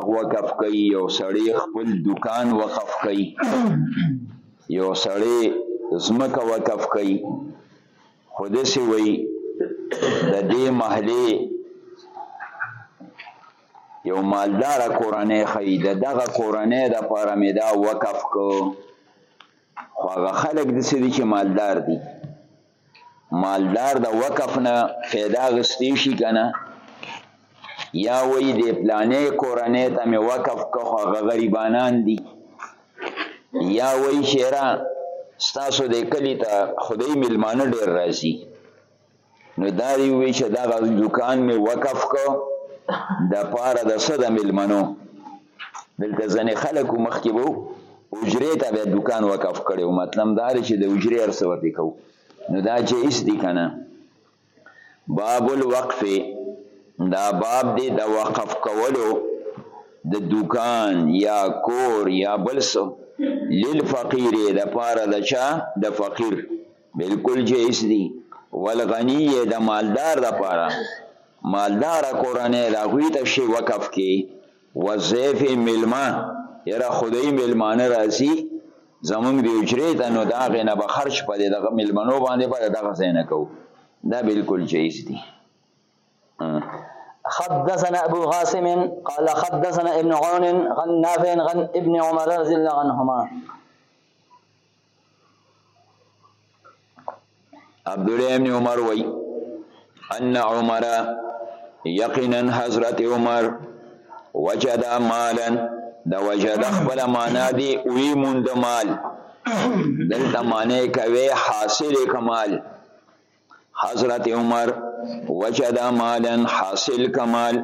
وقف کوي یو سړی خپل دکان وقف کوي یو سړی زمکه وقف کوي خود سی وی د دې محله یو مالدار کورنۍ خې د دغه کورنۍ د پاره مې دا وقف کو خو هغه خلک د سړي چې مالدار دي مالدار د وقف نه فایده اخیستی شي که نه یا وایي د پلانې کورنۍ ته مې وقف که خو هغه غریبانان دي یا وایي چې یاره ستاسو د کلي ته خدای میلمانه ډېر راځي نو دا دی وی چې دغه دکان مې وقف کو د پاره د څه د میلمنو دلته ځنې خلک مخکې وو اجرې ته به دکان وقف کړي او مطلب دا دی چې د اجرې ارسه ورته کوو نو دا جایز دی که نه باب الوقف دا باب دی د وقف کولو د دکان یا کور یا بلسو للفقیر د پاره د چا د فقیر بالکل جایز دی ولغنی یې د مالدار د پاره مالدار کورنۍ د هغوی ته شی وقف کې وظیف ملما یره خدای ملمانه راځي زمونږ د اجرې ته نو د هغې نه به خرچ په دی دغه ملمنو باندې به دغه ځای نه کوو دا بالکل جایز دی حدثنا ابو غاسم قال حدثنا ابن عون غن نافع غن ابن عمر رضي الله عنهما عبد الله ابن عمر وای ان عمر یقینا حضرت عمر وجد مالا د وجد خپل معنا دی وی مند مال دلته معنی کوي حاصل کمال حضرت عمر وجد مالا حاصل کمال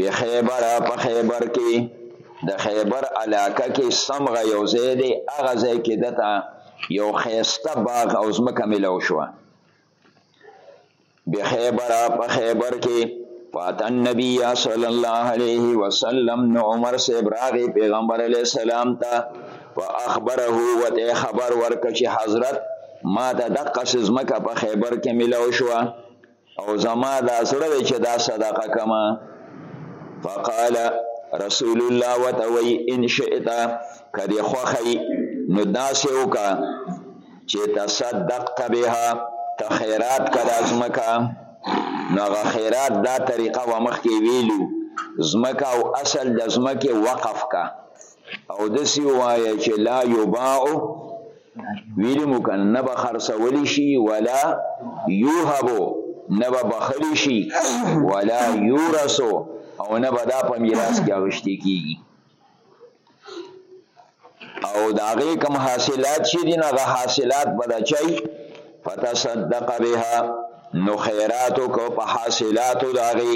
بخیبر په خیبر کې د خیبر علاقه کې سمغه یو ځای دی هغه ځای کې دته یو خیسته باغ او ځمکه ملو شو بخیبر په خیبر کې فاتن نبی صلی الله علیه وسلم نو عمر سے براغی پیغمبر علیہ السلام تا فاخبره وته خبر ورک چې حضرت ما ته دقسې ځمکه په خیبر کې میلاو شوه او زما دا زړه دی چې دا صدقه کما فقال رسول الله وتوي ان شئت کدی خوخی نو داسې وکا چې تصدقت بها ته خیرات کړه ځمکه نو هغه خیرات دا طریقه و مخکې ویلو ځمکه او اصل د ځمکې وقف کا او دسی وایه چې لا یباع ویلی مو کنه نه به خرڅولی شي ولا یوهبو نه به بخلی شي ولا یورثو او نه به دا په میراث کې اغشتي کیږي او د هغې کوم حاصلات چې دي نه هغه حاصلات به د چای فتصدق بها نو خیراتو کو په حاصلاتو د هغې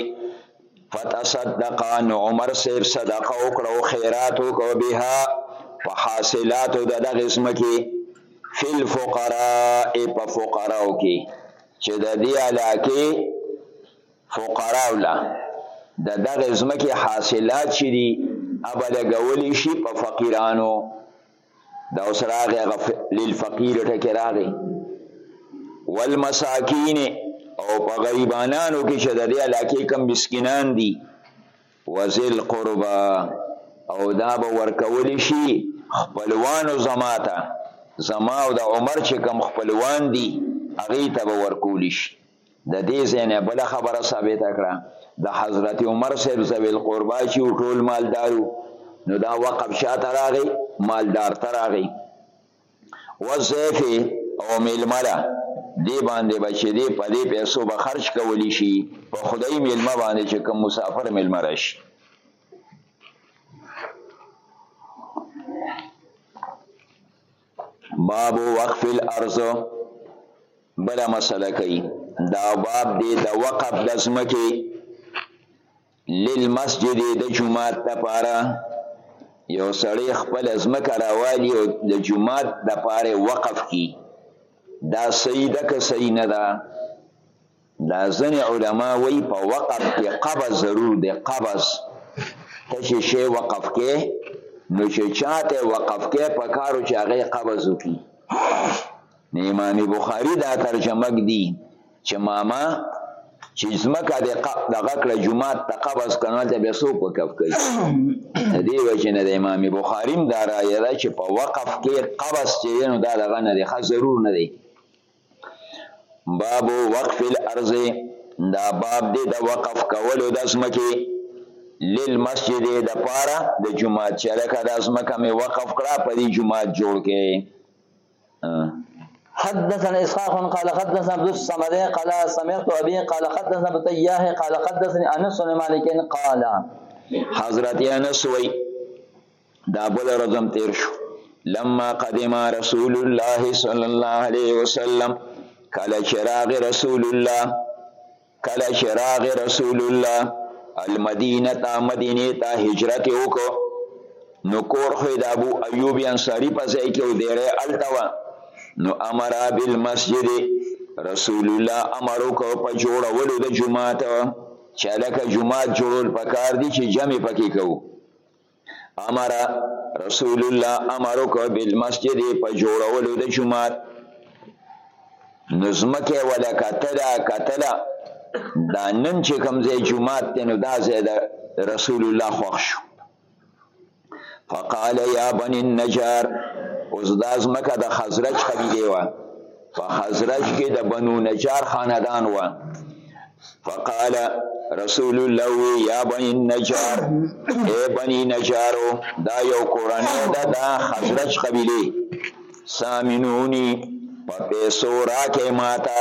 فتصدقان عمر صاحب صدقه وکړه او خیرات وکړه بها په حاصلاتو د دغه ځمکې فی الفقراء په فقراو کې چې د دې علاقې فقراو له د دغه ځمکې حاصلات چې دي ابه لګولی شي په فقیرانو دا اوس راغی هغه للفقیر ټکی راغی والمساکین او په غریبانانو کې چې د دې علاقې کم مسکینان دي وزل قربا او دا به ورکول شي خپلوانو زماته زما او د عمر چې کم خپلوان دي هغه ته به ورکول شي د دې ځای نه بله خبره ثابته کړه د حضرت عمر صاحب ذوي القربا چې ټول مالدارو نو دا وقف چا ته راغی مالدار ته راغی وظیف او میلمه له دې باندې به چې دی په دې پیسو به خرج کولی شي په خدای میلمه باندې چې کوم مسافر میلمه راشي باب وقف الارض بل مسله کوي دا باب دی د وقف د ځمکې للمسجد د جمعات لپاره یو سړی خپل ځمکه راوالي او د جمعات لپاره وقف کی دا صحیح ده که صحیح نه ده دا ځنې علما وایي په وقف کې قبض ضرور دی قبض ته چې شی وقف کې نو چې چاته وقف کې په کارو چې هغه قبض وکړي نه امام بخاری دا ترجمه دی چې ماما چې زمکه د دغه کړه جمعات ته قبض کنه ته به سو په کف کوي دې وجه نه د امام بخاری دا رایه ده چې په وقف کې قبض چې نو دا دغه نه دی ښه ضرور نه دی باب وقف الارض دا باب دی د وقف کولو د ځمکې للمسجد د پاره د جمعه چې لکه د ځمکه مې وقف کړه په دې جمعه جوړ کې حدثنا اسحاق قال حدثنا عبد الصمد قال سمعت ابي قال حدثنا بتياه قال حدثني انس بن مالك قال حضرت انس وی دا بل رزم تیر شو لما قدم رسول الله صلی الله علیه وسلم کله چراغ رسول الله کله چراغ رسول الله المدینه تا مدینه تا هجرت وکړو نو کور خو د ابو ایوب انصاری په ځای کې ودیره التوا نو امر بالمسجد رسول الله امر وکړ په جوړولو د جمعه ته چې لکه جمعه جوړول پکار دي چې جمع پکې کوو امر رسول الله امر وکړ بالمسجد په جوړولو د جمعات نو زمکه ولا کتلا کتلا دا نن چې کوم ځای جمعات دی نو دا ځای د رسول الله خوښ شو فقال یا بنی النجار اوس دا زمکه د خزرج قبیله وه په خزرج کې د بنو نجار خاندان وه فقال رسول الله وی یا بنی نجار اے بنی نجارو دا یو کورنۍ ده دا خزرج قبیله سامنونی په پیسو راکې ماته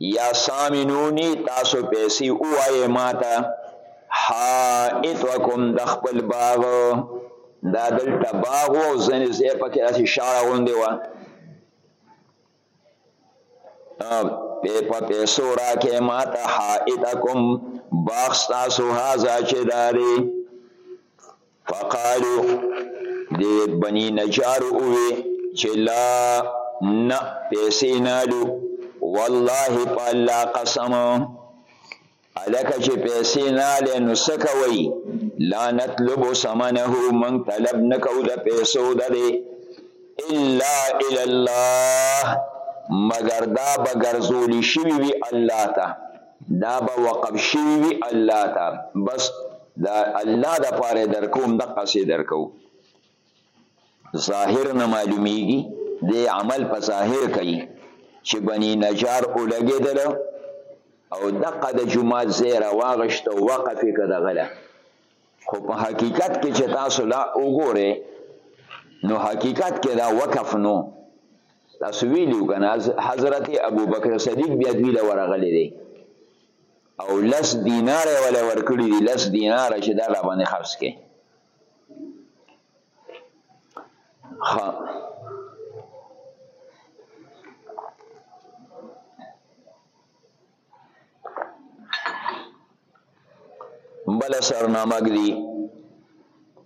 یا سامنونی تاسو پیسې اوایې ماته حائتکم د خپل باغ دا دلته باغ او ځنې ځای پکې داسې شاړه غوندې وه په پیسو راکې ما ته حائدکم باغ ستاسو هازا چې دا دی فقالو د بني نجار اووی چې لا نه پیسې نالو والله په الله قسم الکه چې پیسې نه لې نو څه کوي لا نطلب ثمنه من طلب نکو د پیسو د دې الا الى الله مگر دا به ګرځول شي وي الله ته دا به وقف شي وي الله ته بس دا الله د پاره درکوم د قصې درکو ظاهر نه معلومیږي د عمل په ظاهر کوي چې بنی نجار ولګېدل او دقه د جماعت ځای راواغشت او وقف یې که دغله خو په حقیقت کې چې تاسو لا وګورئ نو حقیقت کې دا وقف نو تاسو ویلو که نه حضرت ابوبکر صدیق بیا دوی له ورغلی دی او لس دیناره یې وله ورکړي دي لس دیناره چې دا راباندې خرڅ کړي خا بل سرنامه دی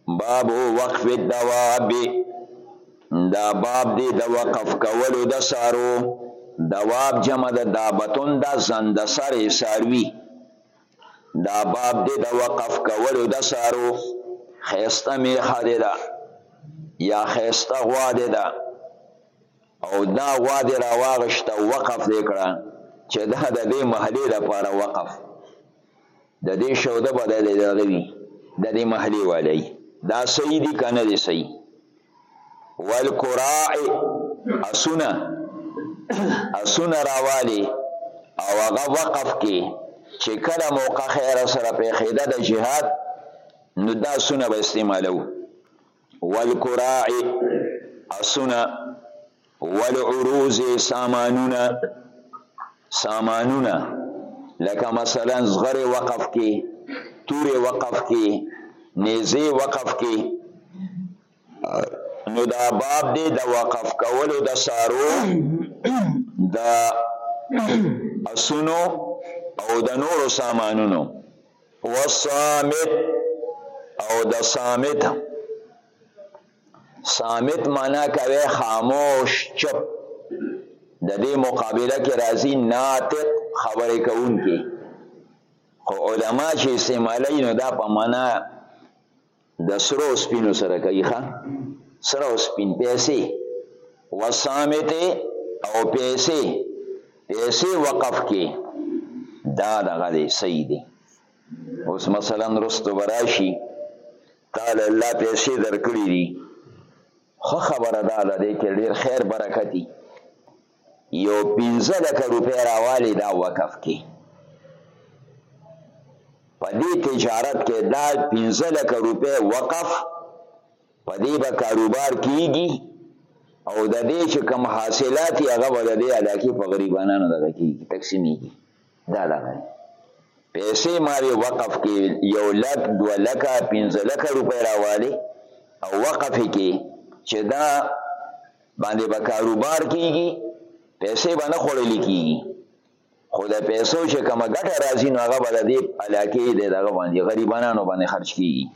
باب وقف الدواب دا باب دی د وقف کولو د سارو دواب جمع د دابتون دا زند سر ساروی دا باب دی د وقف کولو د سارو خیسته میخه دی ده یا خیسته غوا دی ده او دا غوا دی راواغشته وقف دی کړه چې دا د دې محلې لپاره وقف د دې شوده بدلې دغه وي د دې محلې والی دا صحیح دي که نه دی صحیح والکراعی اسونه اسونه راوالی او هغه وقف کې چې کله موقع خیر سره په خیده د جهاد نو دا سونه به استعمالو والکراعی اسونه والعروض سامانونه سامانونه لکه مثلا زغر وقف کی تور وقف کی نیزه وقف کی نو دا باب دی د وقف کولو د سارو د اسونو او د نورو سامانونو وصامت او د صامت صامت معنا کوي خاموش چپ د دې مقابله کې راځي ناطق خبرې کوونکی خو علما چې استعمالوي نو دا په معنا د سرو سپینو سره کوي ښه سره او سپین پیسې وصامت او پیسې پیسې وقف کې دا دغه دی صحیح دی اوس مثلا رستو براشي تاله الله پیسې درکړي دي خو خبره دا ده دې کې ډیر خیر برکت دي یو 15 لک روپۍ راوالي دا وقف کې په دې تجارت کې دا 15 لک روپۍ وقف په دې به کاروبار کیږي او د دې چې کم حاصلات هغه به د دې علاقې په غریبانو دغه کیږي تقسیمېږي دا دا نه پیسې ما وی وقف کې یو لک دو لکه پنځه لکه روپۍ راوالی او وقف کې چې دا باندې به کاروبار کیږي پیسې به نه خوړل کیږي خو د پیسو چې کوم ګټه راځي نو هغه به د دې علاقې د دغه باندې غریبانو باندې خرج کیږي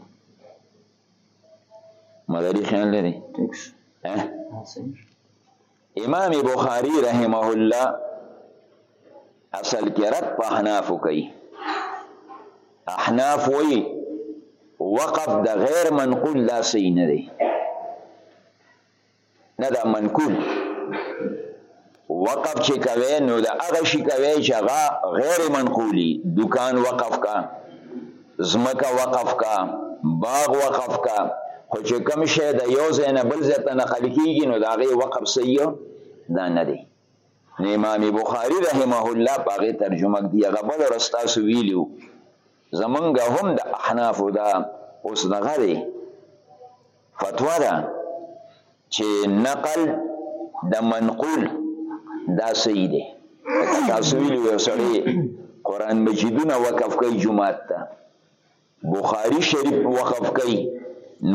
مداري خیال لري ټیکس ها امام بخاری رحمه الله اصل کې رد په احناف کوي احناف وی وقف د غیر منقول دا صحیح نه دی نه دا منقول وقف چې کوي نو د هغه شي کوي چې هغه غیر منقولی دکان وقف کا ځمکه وقف کا، باغ وقف کا، خو چې کوم شی د یو ځای نه بل ځای ته نقل کېږي نو د هغې وقف صحیح دا نه دی. نو امام بخاری رحمه الله په هغې ترجمه کښې هغه بله ورځ تاسو ویلي وو زمونږ هم د احنافو دا اوس دغه دی فتوا ده چی نقل د منقول دا صحیح دی تاسو ویلو یو سړی قران مجیدونه وقف کوي جمعات ته بخاری شریف وقف کوي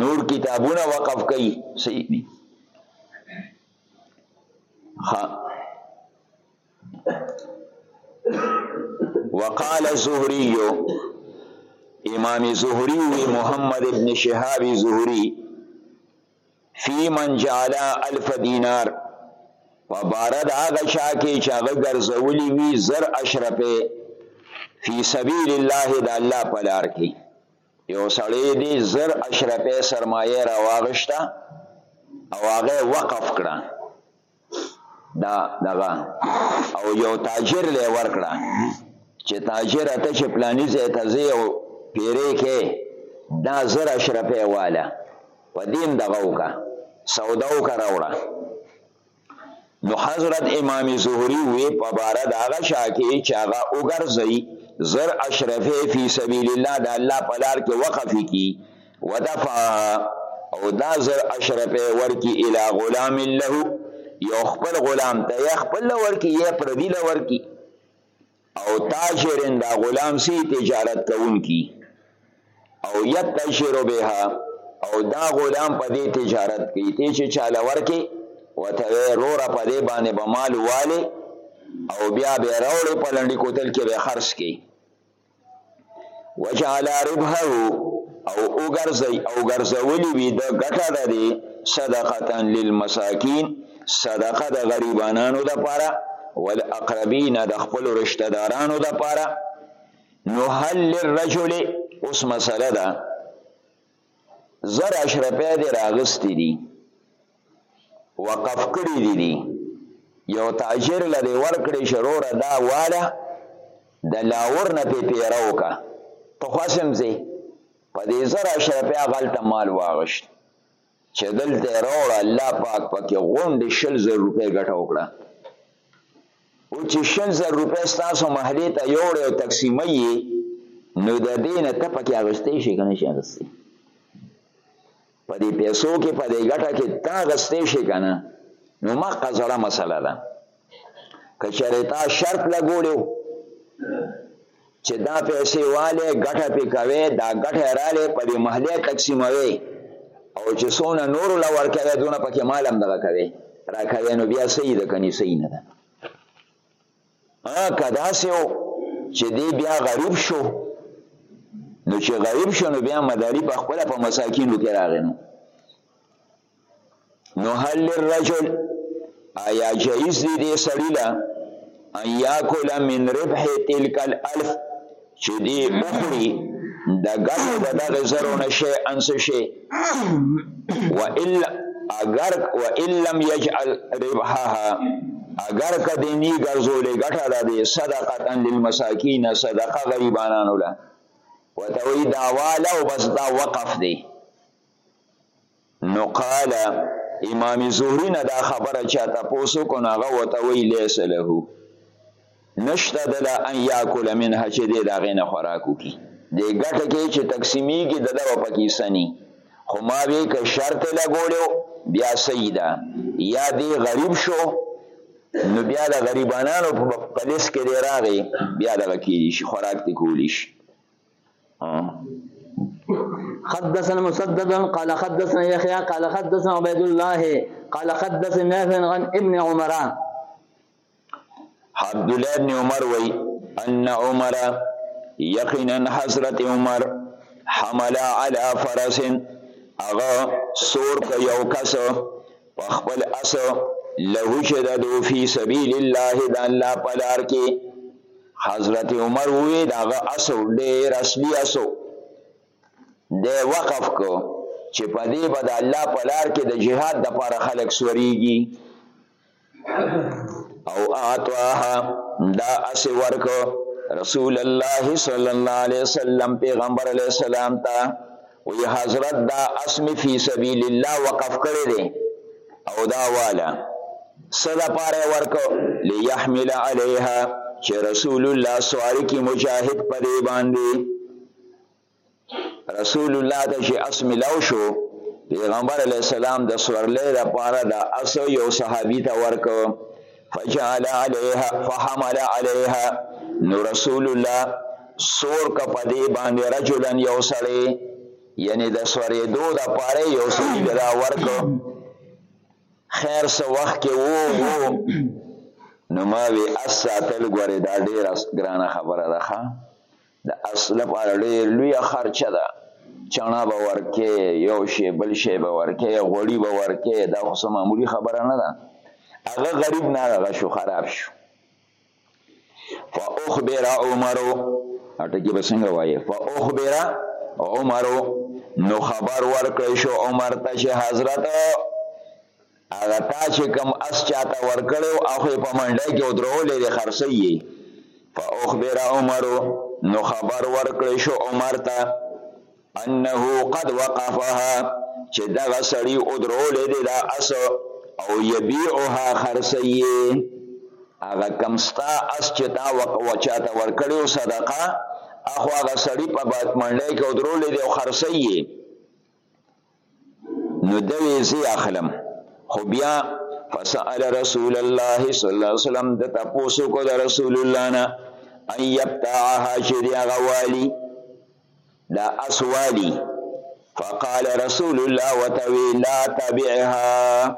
نور کتابونه وقف کوي صحیح دی ها وقال زهري امام زهري محمد ابن شهاب زهري فی من جعل الف دینار په باره د هغه چا کې چې هغه ګرځولي وي زر اشرفې فی سبیل الله د الله په لار کې یو سړی دی زر اشرفې سرمایه راواغشته او هغه وقف کړه دا دغه او یو تاجر له ورکړه چې تاجر ته چې پلاني ځای ته ځې او پیرې کې دا زر اشرفې واله په دین دغه وکړه سودا وکړه راوړه نو حضرت امام زهري وی په باره د هغه شا کې چې هغه وګرځي زر اشرفې فی سبیل الله د الله په لار کې وقف کی ودفعها او دا زر اشرفه ورکی الى غلام له یو خپل غلام ته یې خپل ورکی یې پردی له ورکی او تاجرن دا غلام سی تجارت کوونکی او یتجر بها او دا غلام په دې تجارت کوي ته چې چاله ورکی وته روره په دې باندې به مال والي او بیا به راوړې په لنډي کوتل کې به خرڅ کی وجعل ربحه او وګرځي او ګرځولي وي د ګټه ده دي صدقه للمساکین صدقه د غریبانو د پاره والاقربین د خپل رشتہ دارانو د پاره نو هل للرجل اوس مسله ده زر اشرپې دې راغستې دي وقف کړی دي دي یو تاجر لدی ورکړې شروره دا واله د لاور نه پی پیرو کا ته خاصم زی په دې زر اشرپې غلطه مال واغشت چې دلته راوړ الله پاک پکې غونډې شل زر روپۍ ګټه وکړه او چې شل زر روپۍ ستاسو محلې ته یوړې او تقسیموي یې نو د دې نه ته پکې اخیستی شي که نه شي اخیستی په دې پیسو کې په دې ګټه کې ته اخیستی شي که نه نو مخکې زړه مسله ده که چېرې تا شرط لګولی چې دا پیسې والې ګټه پې کوي دا ګټه یې رالې په دې محلې تقسیموي او چې څونه نورو له ورکوي دونه پکې مال هم دغه کوي راکوي نو بیا صحیح ده که نه صحیح نه ده که داسې و چې دی بیا غریب شو نو چې غریب شو نو بیا مداري په خپله په مساکینو کې راغی نو نو هل للرجل آیا جایز دی دی سړی له ان یاکل من ربح تلک الالف چې دی اخری د ګټو د دغه زرو نه شی انس شي و الا اگر و ان لم یجعل ربحها اگر کدی نی ګرځولې ګټه ده دی صدقه للمساکین صدقه غریبانو له وتوی داواله او بس دا وقف دی نو قال امام زهری نه دا خبره چا تاسو کو نه غوته وی لیس له نشته دل ان یاکل منها چې دې دا غینه خوراک وکي دې ګټه کې چې تقسیمی کې د دغه پکې سني خو ما وی که شرط لګولیو بیا سیدا یا دې غریب شو نو بیا د غریبانو په پلیس کې دی راغی بیا دغه کېدی شي خوراک دی کولی شي آه. حدثنا مسدد قال حدثنا يحيى قال حدثنا عبيد الله قال حدثنا نافع عن ابن عمر عبد الله بن عمر وي ان عمر یقینا حضرت عمر حملا على فرس اغا سور کا یو کس په خپل اس له چې د دو فی سبیل الله د الله په لار کې حضرت عمر ووی د هغه اس ډېر اصلي اسو دی وقف کو چې په دې به د الله په لار کې د جهاد دپاره خلک سوریږي او اعطاها دا اس ورکو رسول الله صلی الله علیه وسلم پیغمبر علیه السلام ته وی حضرت دا اس می فی سبیل الله وقف کړی دی او دا والا صدا پاره ورکو لیحمل علیها چې رسول الله سواری کی مجاهد په دی باندې رسول الله ته چې اس ملاو شو پیغمبر علی السلام د سورلې د پاره د اس یو صحابي ته ورکو فجعل عليها فحمل عليها نو رسول الله سور کا پدې باندې رجلا یو سړی یعنی د سورې دو د پاره یو سړی دا ورک خیر سو وخت کې وو وو نو ما وی اساتل ګوره دا ډیره ګرانه خبره ده د اس لپاره ډېر لوی خرچه ده چڼه به ورکې یو شی بل شی به ورکې غوړي به ورکې دا خو څه معمولي خبره نه ده هغه غریب نه هغه شو خراب شو فاخبر عمر اټکی به څنګه وایي فاخبر عمر نو خبر ورکړی شو عمر ته چې حضرت هغه تا چې کوم اس چاته ورکړی او خو یې په منډی کې ودرولی دی خرڅوي یې فاخبر عمر نو خبر ورکړی شو عمر ته انه قد وقفها چې دغه سړی ودرولی دی دا اس او یبیعها خرڅوي یې هغه کوم ستا اس چې تا وچاته ورکړی او صدقه اخو هغه سړی په منډی کې ودرولی دی او خرڅوي یې نو دوی زی اخلم خو بیا فسأل رسول الله صلی الله علیه وسلم د تاسو کو د رسول الله نه ان یبتاعها چې دی غوالی دا اسوالی فقال رسول الله وتوی لا تبعها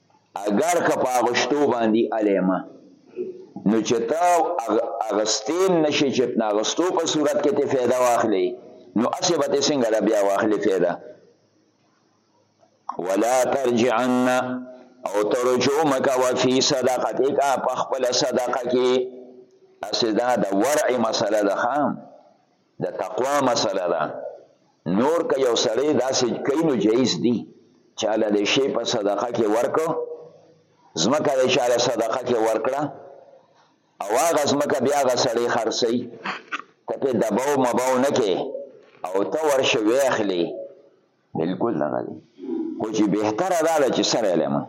اګر که په اغشتو باندی عليمه نو چې ته اغستین نشي چې نه اغستو په صورت کې ته فایده واخلې نو اسې به ته څنګه بیا واخلې فایده ولا ترجعن او ترجو مکا وفي صدقتك په خپل صدقه کې اسې دا د ورع مسله ده خام د تقوا مسله ده نور که یو سړی داسې کوي نو جایز دي چاله د شی په صدقه کې ورکو زمکه د چاله صدقه کې ورکړه او هغه زمکه بیا هغه سړی خرڅي ته په دباو مباو نه کې او ته ورشه ویخلی بالکل دغه دی خو چې بهتره دا ده چې سره علم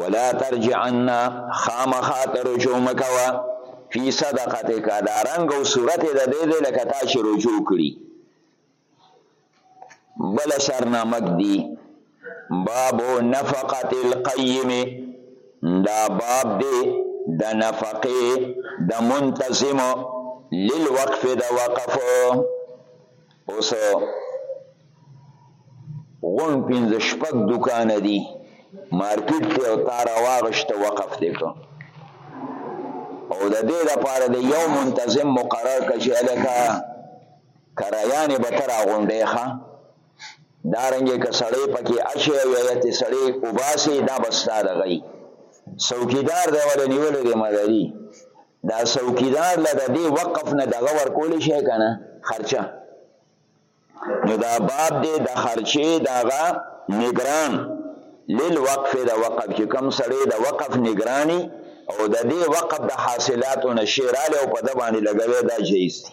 ولا ترجعن خامخا ته رجوع مه کوه فی صدقتک دا رنګ او صورت د دې دی لکه تا چې رجوع کړي بل سرنامک دی باب نفقت القیم دا باب دی د نفقه د منتظم للوقف د وقف اوس غون پنځه شپږ دکان دي مارکیټ ته او تار واغشت وقف دې کړ او د دې لپاره د یو منتظم مقرر کړ چې الکه کرایانې به تر غونډې ښه دارنګه که سړی پکې اچي او یا ته سړی وباسي دا بستا دغی څوکیدار دی ولې نیولې دی مداري دا څوکیدار له د دې وقف نه دغه ورکول شي که نه خرچه نو دا باب دی د خرچې دغه نګران للوقف د وقف چې کوم سړی د وقف نګرانی او د دې وقف د حاصلاتو نه شیراله او په د باندې لګوي دا جایز دی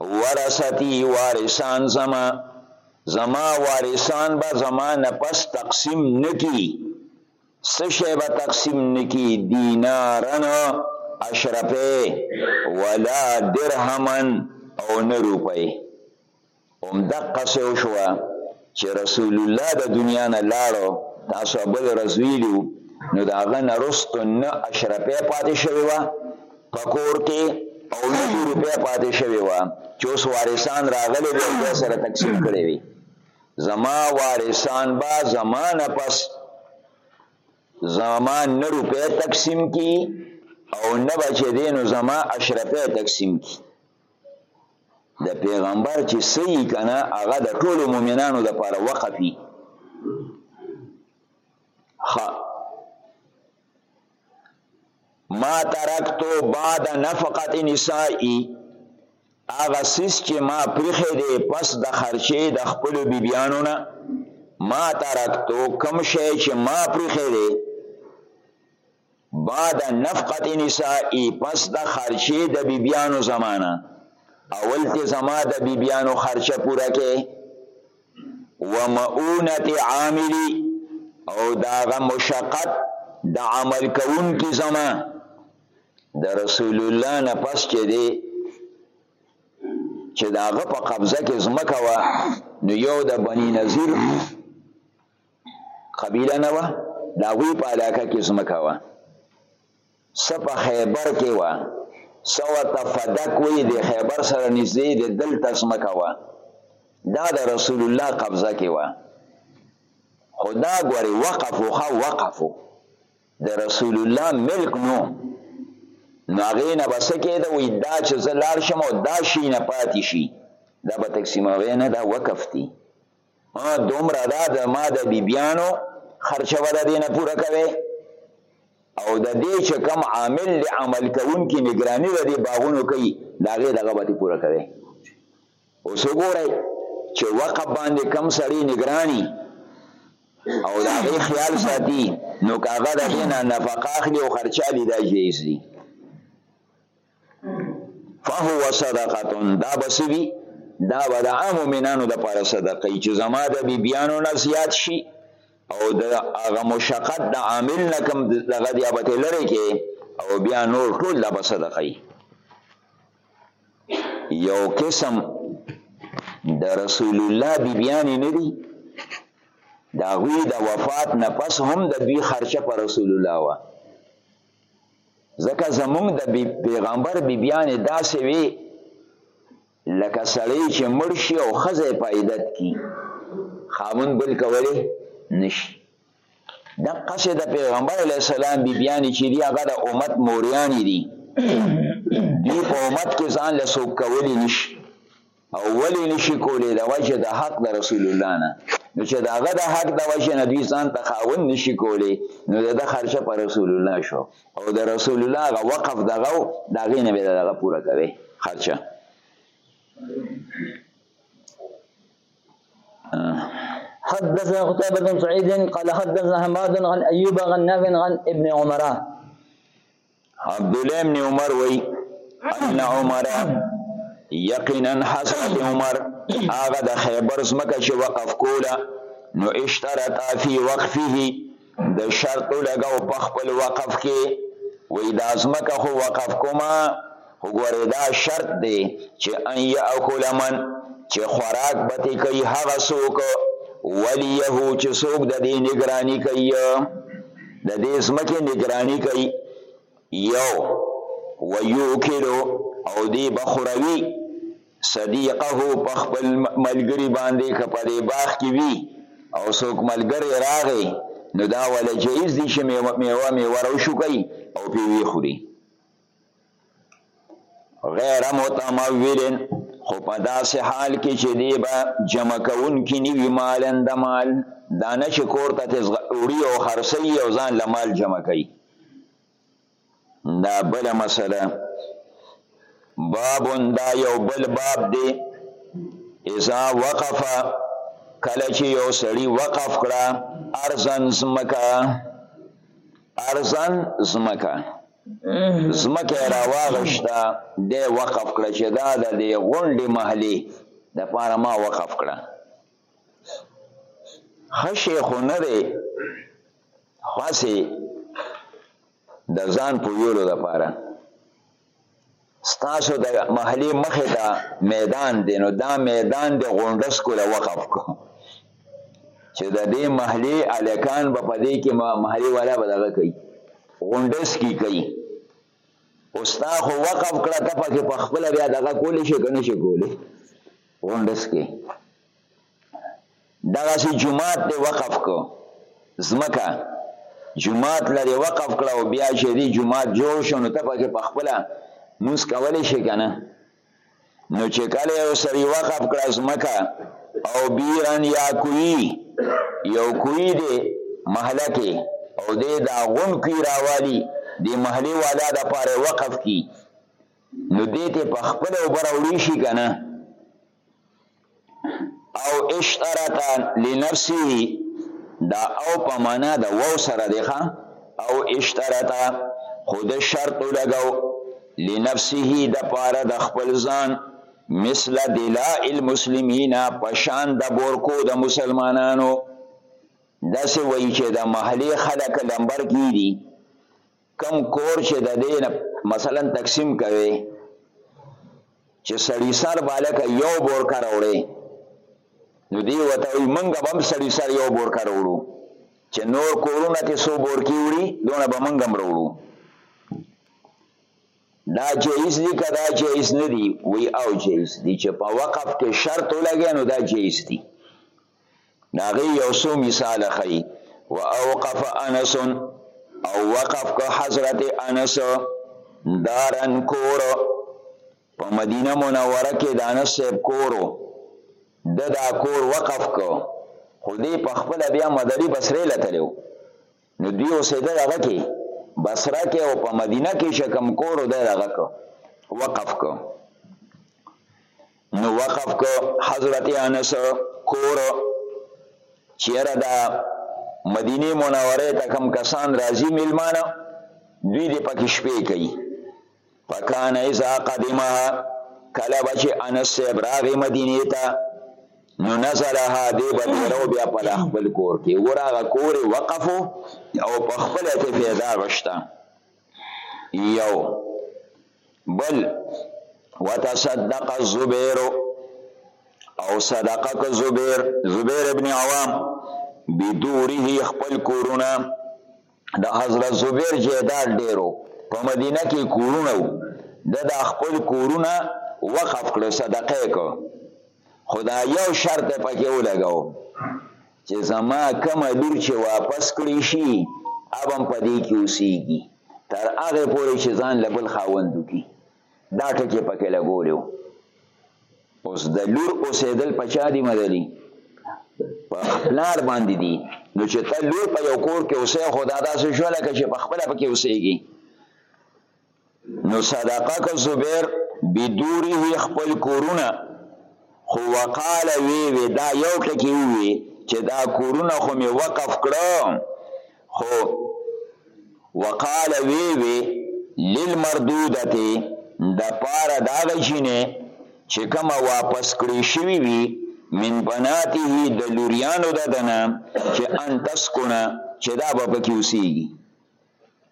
ورثتی وارثان زما زما وارثان به زما نه پس تقسیم نکی څه شی به تقسیم نکی دینارن اشرفه ولا درهمن او نه روپی هم دقه سه وشوه چې رسول الله د دنیا نه لاړو تاسو بل ورځ ویلو نو د هغه نه رستو نه اشرفه پاتې شوی و په کور کې او نه روپې پاتې شوی و چې اوس وارثان راغلي به بیا سره تقسیم کړی وي زما وارثان با زمانه پس زمان نه روپې تقسیم کی او نه بچې دینو زما اشرفه تقسیم کی د پیغمبر چې صحیح کنه هغه د ټولو مؤمنانو لپاره وقفي خ ما ترکتو بعد نفقت نسائی هغه سیس چې ما پریخې دی پس د خرچې د خپل بیبیانو نه ما ترکتو کم شی چې ما پریخې دی بعد نفقت نسائی پس د خرچه د بیبیانو زمانه اول ته زما د بیبیانو خرچه پوره کې و مؤونت عاملی او داغه مشقت د عمل کون کی زما د رسول الله نه پس چې دی چې داغه په قبضه کې زمکه و نو یو د بنی نظیر قبیله نه وه د هغوی په علاقه کې ځمکه وه څه په خیبر کې وه څه ورته فدک وایي د خیبر سره نږدې د دلته ځمکه وه دا د رسول الله قبضه کې وه خو دا ګورې وقف و ښه وقف و د رسول الله ملک نو نو هغې نه به څه کېده وایي دا چې زه لاړ شم او دا شي نه پاتې شي دا به تقسیموی نه دا وقف دی ها دومره دا د ما د بیبیانو خرچه به د دې نه پوره کوي او د دې چې کوم عامل د عمل کوونکي نگراني د دې باغونو کوي د هغې دغه به دې پوره کوي اوس وګورئ چې وقف باندې کم سړی نگراني او د هغې خیال ساتي نو که هغه د دې نه نفقه اخلي او خرچه دي دا جایز دي فهو صدقه دا بسوي دا به د عام مؤمنانو د پاره صدقه چې زما د بی بیانو نه زیات شي او د هغه مشقت د عامل نه کم دغه دی به لری کې او بیا نور ټول د صدقه یو قسم د رسول الله بی بیان نه دي دا غوی د وفات نه پس هم د دوی خرچه پر رسول الله وا ځکه زمونږ د پیغمبر بیبیانې داسې وي لکه سړی چې مړ شي او ښځه په عیدت کي خاوند بل کولی نشي دقسې د پیغمبر علیه السلام بیبیانې چې دي هغه د امت موریانې دي دوی په امت کې ځان له څوک کولی نشي او ولی نشي کولی د وجه د حق د رسول الله نه نو چې داغه د حق د وجه نه دوی ځان ته خاون نشي کولی نو د خرچه پر رسول الله شو او د رسول الله غ وقف دغه دغه نه به دغه پوره کوي خرچه حدثنا قتيبة بن سعيد قال حدثنا حماد عن أيوب عن نافع عن ابن عمر عبد الله ابن عمر وای ان عمر یقینا حضرت عمر هغه د خیبر زمکه چې وقف کوله نو اشترط فی وقفه د شرط لګاو په خپل وقف کې وای د ازمکه خو وقف کومه خو ګورې دا شرط دی چې ان یاکل من چې خوراک به ترې کوي هغه څوک ولیه چې څوک د دې نګراني کوي د دې ځمکې نګراني کوي یو ویوکلو او دې به خوروي صدیقه په خپل ملګري باندې که په دې باغ کې وي او څوک ملګری راغی نو دا وله جایز دي چې میوه میوه ورو شو کوي او پې ویې خوري غیر متمول خو په داسې حال کې چې دی به جمع کوونکي نه وي مالن د مال دا نه چې کور ته وړي او خرڅوي او ځان له مال جمع کوي دا بله مسله باب دا یو بل باب دی اذا وقف کله چې یو سړی وقف کړه ارزن زمکه ارزن زمکه زمکه را واغشتا د وقف کړه چې دا د دې غونډې محلي د پاره ما وقف کړه خشه خو نه دی خاصه د ځان په ویلو د پاره ستاسو د محلې مخې ته میدان دی نو دا میدان د غونډس کوله وقف کو چې د دې محلې الکان به په دې کې محلې والا به دغه کوي غونډس کی کوي اوستا خو وقف کړه ته پکې په خپل بیا دغه کولی شي کنه شي کولی غونډس کې دغسې جومات دې وقف کړو، ځمکه جومات له دې وقف کړه او بیا چې دې جومات جوړ شو نو ته پکې په خپله مونځ کولی شې که نه؟ نو چې کله یو سړي وقف کړه ځمکه او بیرن یا کوی یو کوی دی محله کې او دی دا غون کوی راوالی دی محلې والا د پاره وقف کی نو دی ته په خپله اوبه راوړی شي که نه او اشترک لنفسه دا او په معنا د وو سره دی او اشترط خود شرط لګاو لنفسه د پاره د خپل ځان مثل دلاء المسلمین پشان د بورکو د مسلمانانو داسې وایي چې د محلې خلک لمبر کیږي کم کور چې د دې نه مثلا تقسیم کوي چې سړی سر بالکه یو بورکه راوړي نو دی وته وي منګه بم سړی سر یو بورکه راوړو چې نور کورونه ته سو بورکی وړي دونه به منګه مروړو دا جایز دی که دا جایز نه دی وی او جایز دی چې په وقف کې شرط ولګي نو دا جایز دی ناغي یو څو مثال خي و اوقف انس او وقف که حضرت انس دارن کور په مدینه منوره کې د انس صاحب کورو د دا کور وقف کو خو دې په خپل بیا مدری بصره لتلو نو دی اوسېده دغه کې بصره کې او په مدینه کې شکم کورو د دغه کو وقف کو نو وقف کو حضرت انس کور چیرې دا مدینه منوره ته کم کسان راځي میلمانه دوی دې پکې شپې کوي فکان اذا قدمها کله بچ انس صاحب راغی مدینه ته نو نزلها دی بدرو بیا په خپل کور کې ورغه کور وقفو او په خپل ته پیدا غشتا یو بل وتصدق الزبیر او صدقه ک زبیر زبیر ابن عوام بدوره خپل کورونه د حضرت زبیر جیدار ډیرو په مدینه کې کورونه د د خپل کورونه وقف کړو صدقه کو خدا یو شرط پکې ولګاو چې زما کومه لور چې واپس کړی شي اب هم په دې کې اوسېږي تر هغه پورې چې ځان له بل خاوند وکړي دا ټکی پکې لګولی و اوس د لور اوسېدل په چا دي مدلي په پلار باندې دي نو چې ته لور په یو کور کې اوسې خو دا داسې شو لکه چې په خپله پکې اوسېږي نو صدقه که زبیر بدوره خپل کورونه خو وقال وی وی دا یو ټکی وی چې دا کورونه خو می وقف کړو خو وقال وی وی للمردودته د پاره دا غشینه چې کومه واپس کړی شوی وی من بناته د لوریانو د دنه چې ان تسکونه چې دا به پکې اوسېږي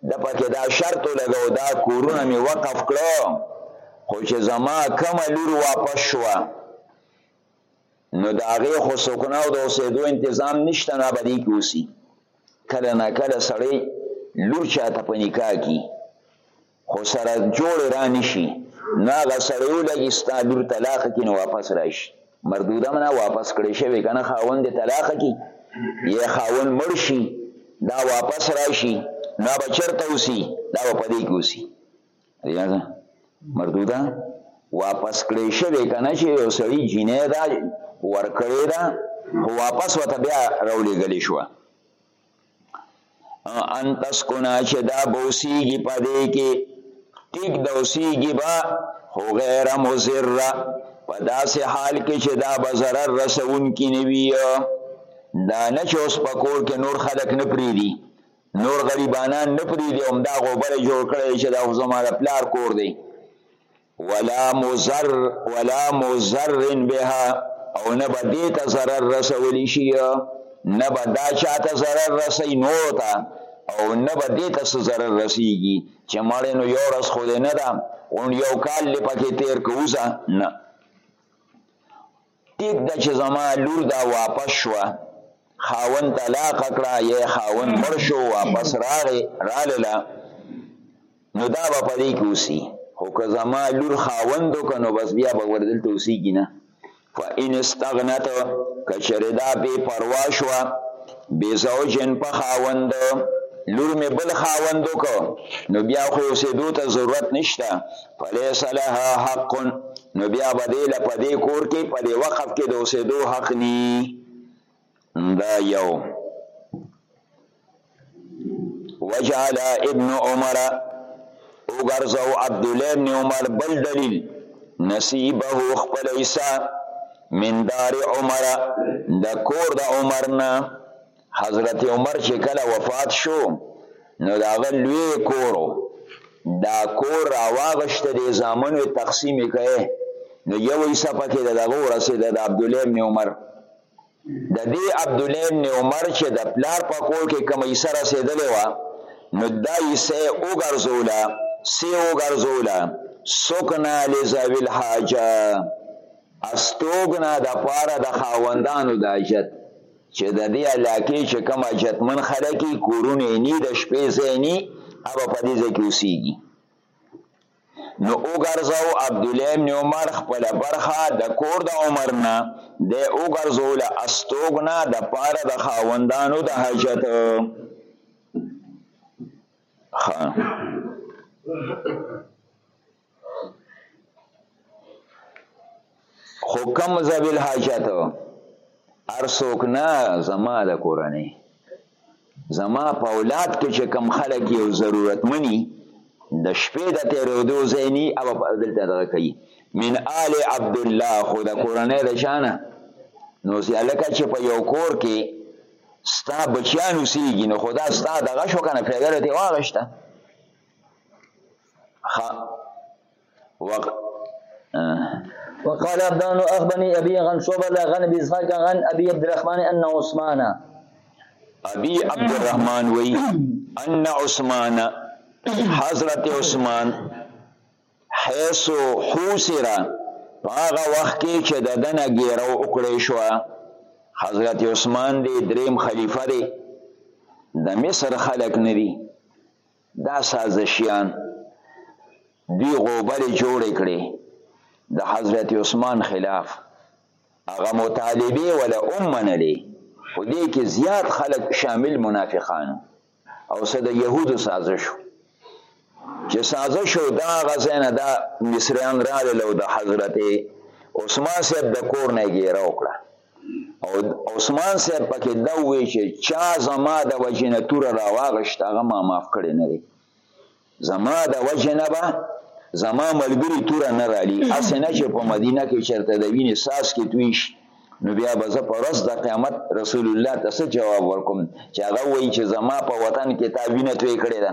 ده پکې دا شرط ولګو دا کورونه مې وقف کړو خو چې زما کومه لور واپس شوه نو د هغې خو سکنه او د اوسېدو انتظام نشته نه به دې کې اوسي کله نا کله سړی لور چاته په نکاح کي خو سره جوړې را نشي نو هغه سړی ولګي ستا لور طلاق کړي نو واپس راشي مردوده منا واپس کړی شوی که نه خاوند یې طلاق کړي یا خاوند مړ شي دا واپس راشي نو به چېرته اوسي دا به په دې کې اوسي یاده مردوده واپس کړی شوی که نه چې یو سړي جینۍ ده ورکړې ده خو واپس ورته بیا راولېږلې شوه ان تسکنا چې دا بوسیږي په دې کې ټیک د اوسیږي به خو غیر مضره په داسې حال کې چې دا به ضرر رسوونکي نه وي دا نه چې اوس په کور کې نور خلک نه پرېږدي نور غریبانان نه پرېږدي همدا غوبره جوړ کړی چې دا خو زما د پلار کور دی ولا مضر ولا مضر بها او نه به دې ته ضرر رسولی شي نه به دا چا ته ضرر رسي نورو ته او نه به دې ته څه ضرر رسیږي چې مړې نو یو ورځ خو دې نه ده غونډ یو کال دې پکې تیر که وځه نه ټیک ده چې زما لور دا واپس شوه خاون طلاق کړه یا خاون مړ شو واپس راغې رالله نو دا به په دې کې اوسي خو که زما لور خاوند وکړه نو بس بیا به ور دلته اوسېږي نه فان استغنت که چېرې دا بې پروا شوه بزوجن په خاوند لور می بل خاوند وک نو بیا خو اوسېدو ته ضرورت نشته فلیس لها حق نو بیا به دې له په دې کور کې په دې وقف کې د اوسېدو حق نی دا یو وجعل ابن عمر وګرځاو عبدالله ابن عمر بل دلیل نصیبه خپل عیسا من دار عمر د کور د عمر نه حضرت عمر چې کله وفات شو نو دا غل لوی کورو دا کور راواغشت دی زامنو تقسیم کړي نو یو حصہ پکې دغه ورسېده د عبد الله ابن عمر د دې عبدالله ابن عمر چې د پلار په کور کې کومه حصه رسېدلې وه، نو دا حصه یې وګرځوله، څه یې وګرځوله؟ سکنا لذوي الحاجه، استوګنه دپاره د خاوندانو د حاجت، چې د دې علاقې چې کوم حاجتمن خلک یي، کورونه یې ني، د شپې ځای ني، هغه په دې ځای کې اوسېږي. نو وګرځاو عبد الله ابن عمر خپل برخه د کور د عمر نه د وګرځول استوګنا د پاره د خاوندانو د حاجت خا خو کم زبل حاجت ارسوک نه زما د کورنۍ زما په اولاد کې چې کم خلک یو ضرورت مني د شپې د تیرودو ځای نی او دلته دغه کوي من آل عبد الله خو د کورنۍ د شانه نو ځلکه چې په یو کور کې ستا بچیان اوسېږي نو خدا ستا دغه شو کنه فایده ته واغښته وقت وقال عبدان اخبني ابي عن شعبه عن ابي اسحاق عن ابي عبد الرحمن ان عثمان ابي عبد الرحمن وي ان عثمان حضرت عثمان حيث حوسر هغه وخت کې چې د دنه ګیرو وکړې شو حضرت عثمان دی دریم خلیفہ دی د مصر خلق ندی دا سازشیان دوی غوبلې جوړې کړې د حضرت عثمان خلاف هغه مطالبه ولا اومنلې خو دې کې زیات خلک شامل منافقان او صد يهودو سازش چې سازش او دا غزنه دا مصریان را له د حضرت عثمان صاحب د کور نه ګیره وکړه او عثمان صاحب پکې دا وی چې چا زما د وجنه تور راواغشت هغه ما معاف کړی نه دی زما د وجنه به زما ملګری تور نه رالی اسنه چې په مدینه کې چرته د وینې ساس کې تویش نو بیا به زه په ورځ د قیامت رسول الله ته څه جواب ورکوم چې هغه وایي چې زما په وطن کې تا وینه توی کړې ده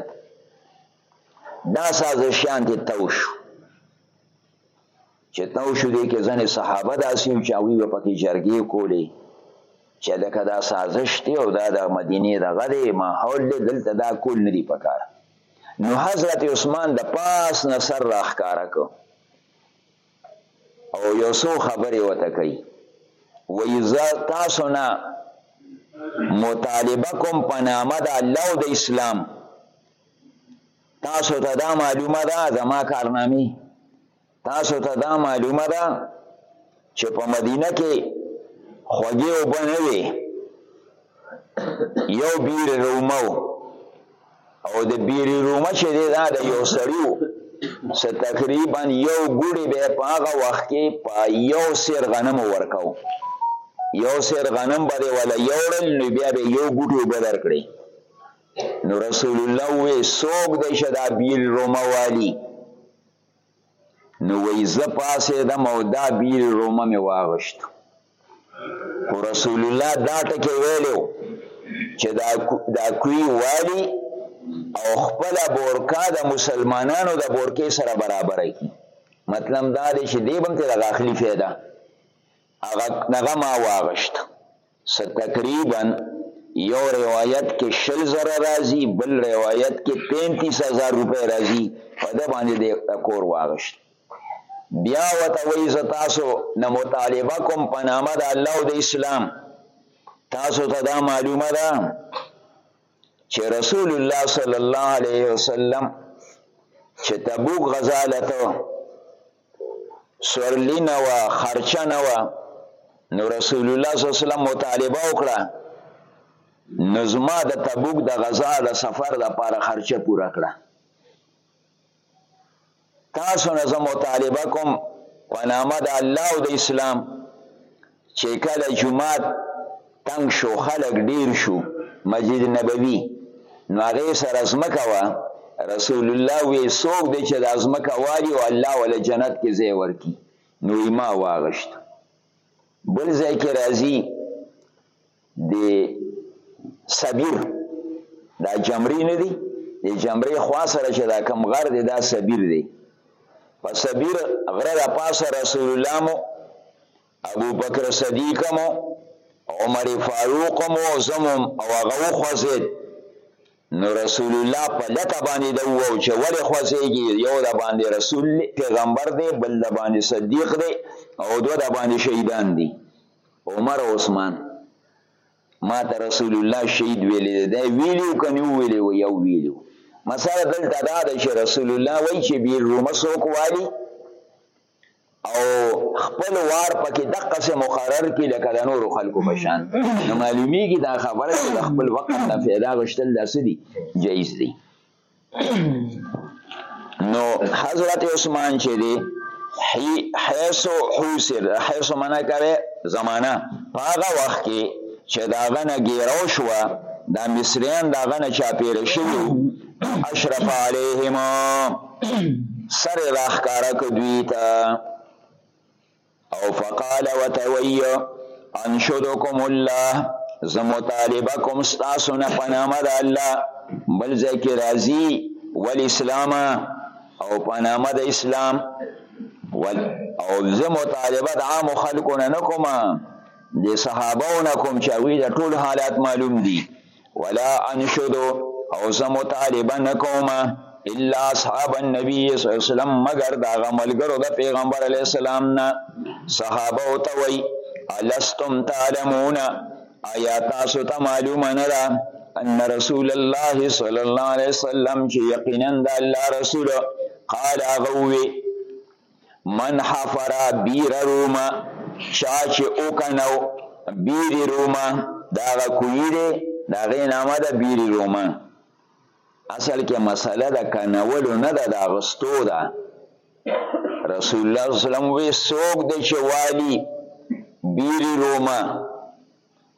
دا سازشیان دې تو شو چې تو شو دې کې ځنې صحابه داسې وو چې هغوی به پکې جرګې کولې چې لکه دا سازش دی او دا د مدینې دغه دی ماحول دی دلته دا کول نه دي پکار نو حضرت عثمان د پاس نه سر راښکاره کړو او یو څو خبرې ورته کوي وایي زه تاسو نه مطالبه کوم په نامه د الله او د اسلام تاسو ته دا معلومه ده زما کارنامې تاسو ته دا معلومه ده چې په مدینه کې خوږې اوبه نه وې یو بیر رومه او د بیر رومه چې دی دا د یو سړي و څه تقریبا یو ګوړی به په هغه وخت کې په یو سیر غنم ورکاو یو سیر غنم به دی ولا یو ډل نو بیا به یو ګوټو بدر کړی نو رسول الله وې سوګ د شدا بیل رومه والی نو وې ز پاسه د مودا بیل رومه می واغشت خو رسول الله دا ټکه ویلو چې دا دا کوي والی او خپل بورکا د مسلمانانو د بورکې سره برابر کی مطلب دا دی چې دی بم ته د غاخلی فایده هغه هغه ما واغشت څه تقریبا یو روایت کې شل زره راځي بل روایت کې 35000 روپۍ راځي په د باندې د کور واغشت بیا وته وای ز تاسو نه مطالبه کوم په نامه د الله او د اسلام تاسو ته دا معلومه ده چې رسول الله صلی الله علیه وسلم چې تبوک غزا لته سورلی نه وه خرچه نه وه نو رسول الله صلی الله علیه وسلم مطالبه وکړه نو زما د تبوک د غزا د سفر د پاره خرچه پوره کړه تاسو نه زه مطالبه کوم په نامه د الله او د اسلام چې کله جمعات تنګ شو خلک ډیر شو مسجد نبوي نو هغه سره ځمکه وه رسول الله وی څوک دی چې د ځمکه والي او الله ولا جنت کې ځای ورکي نو ما واغشت بل ځای کې راځي د سبیر دا جمری نه دی د جمری خوا سره چې دا کم غر دی دا سبیر دی په سبیر غره د پاسه رسول الله مو ابو بکر صدیق مو عمر فاروق مو زمم او هغه خوځید نو رسول الله په لته باندې د وو چې ولې خوځيږي یو د باندې رسول پیغمبر دی بل د باندې صدیق دی او دوه د باندې شهیدان دي عمر عثمان ما ته رسول الله شهید ویلی دی دا ویلی او کني ویلی و یو ویلی مسله دلته دا ده چې رسول الله وایي چې بیر رومه څوک والي او خپل وار پکې دقه سه مقرر کې لکه د نورو خلکو په شان نو معلومیږي دا خبره چې خپل وخت نه فایده غشتل داسې دي جایز دي نو حضرت عثمان چې دی حیث حوسر حیث منع کوي زمانہ هغه وخت کې چې دا غنه ګیرو شو دا مصریان دا غنه چا پیر شو اشرف علیهم سر راخکارا کدوی تا او فقال وتوي انشدكم الله زه مطالبه کوم ستاسو نه په نامه د الله بل ځای کې راځي والاسلام او په نامه د اسلام ول او زه مطالبه د عام خلکو نه نه کوم د صحابو نه کوم چې هغوی د ټول حالات معلوم دي ولا انشد او زه مطالبه نکوم الا اصحاب النبي صلی الله علیه وسلم مگر دا غملګرو د پیغمبر علی السلام نه صحابه او ته وای الستم تعلمون آیا تاسو ته معلومه نه ده ان رسول الله صلی الله علیه وسلم چې یقینا د الله رسول قال غوي من حفر بیر روما چا چې اوکنو بیر روما دا غا کوی دی دا غی نامه دا بیر روما اصل کې مسله دا کنولو نه دا دا غستو دا رسول الله صلی الله علیه وسلم وی سوک د چوالی بیر روما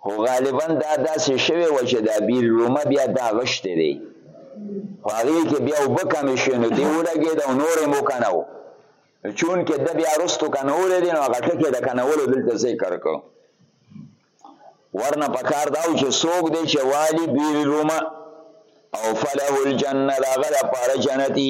خو غالبا دا داسې شوی و چې دا بیل رومه بیا دا غشتی دی خو هغې کې بیا اوبه کمې شوې نو دې ولګېده او نور یې مو کنه و چونکې د بیا وروستو کنولی دی نو هغه ټکی د کنولو دلته ذکر کړو ورنه په کار دا و چې څوک دی چې والي بیل رومه او فله الجنه د هغه لپاره جنتي